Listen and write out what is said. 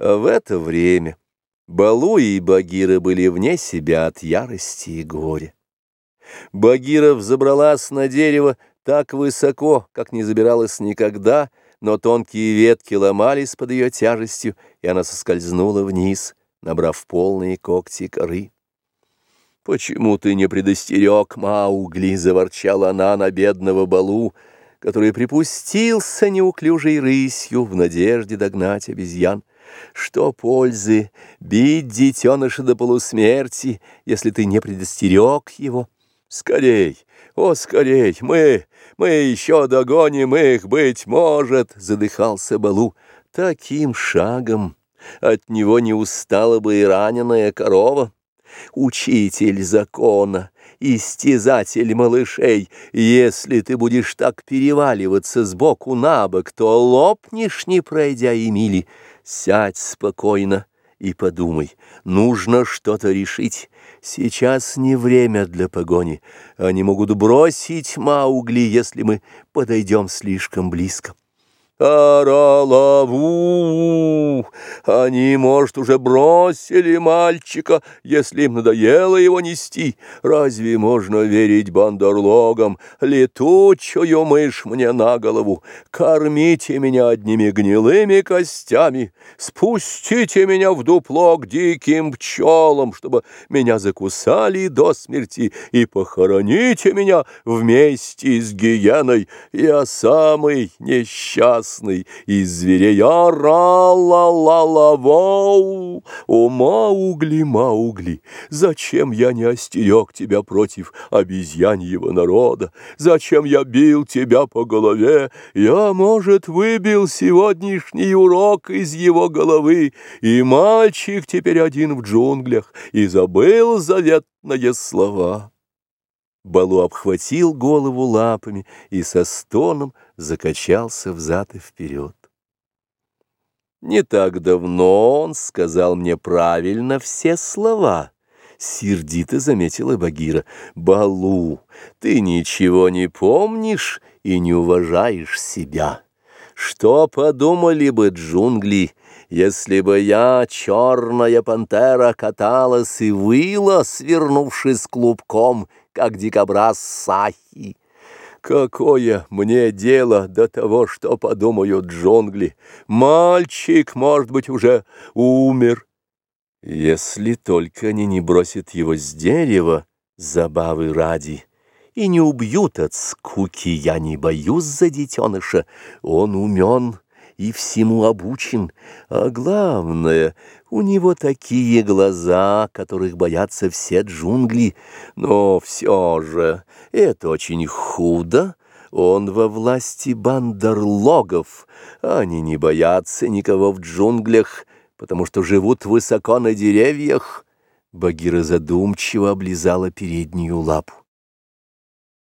А в это время Балу и Багира были вне себя от ярости и горя. Багира взобралась на дерево так высоко, как не забиралась никогда, но тонкие ветки ломались под ее тяжестью, и она соскользнула вниз, набрав полные когти коры. «Почему ты не предостерег, Маугли?» — заворчала она на бедного Балу, который припустился неуклюжей рысью в надежде догнать обезьян. Что пользы бить детеныша до полусмерти, если ты не предостерег его? Скорей, о, скорей, мы, мы еще догоним их, быть может, задыхался Балу. Таким шагом от него не устала бы и раненая корова. Учитель закона, истязатель малышей, если ты будешь так переваливаться сбоку на бок, то лопнешь, не пройдя и мили. Сядь спокойно и подумай, нужно что-то решить. Сейчас не время для погони. Они могут бросить Маугли, если мы подойдем слишком близко. Аралаву! Они, может, уже бросили мальчика, если им надоело его нести. Разве можно верить бандерлогам? Летучую мышь мне на голову. Кормите меня одними гнилыми костями. Спустите меня в дупло к диким пчелам, чтобы меня закусали до смерти, и похороните меня вместе с гиеной. Я самый несчастный ужасный из зверей ара-ла-ла-ла-воу. О, Маугли, Маугли, зачем я не остерег тебя против обезьяньего народа? Зачем я бил тебя по голове? Я, может, выбил сегодняшний урок из его головы, и мальчик теперь один в джунглях, и забыл заветные слова. Балу обхватил голову лапами и со стоном закачался взад и вперед. Не так давно он сказал мне правильно все слова. Сердито заметила Багира. Балу, ты ничего не помнишь и не уважаешь себя. Что подумали бы джунгли, если бы я, черная пантера, каталась и выла, свернувшись клубком, как дикобраз Сахи? Какое мне дело до того, что подумают джунгли? Мальчик, может быть, уже умер. Если только они не бросят его с дерева, забавы ради, и не убьют от скуки, я не боюсь за детеныша, он умен и всему обучен, а главное, у него такие глаза, которых боятся все джунгли, но все же это очень худо, он во власти бандерлогов, они не боятся никого в джунглях, потому что живут высоко на деревьях. Багира задумчиво облизала переднюю лапу.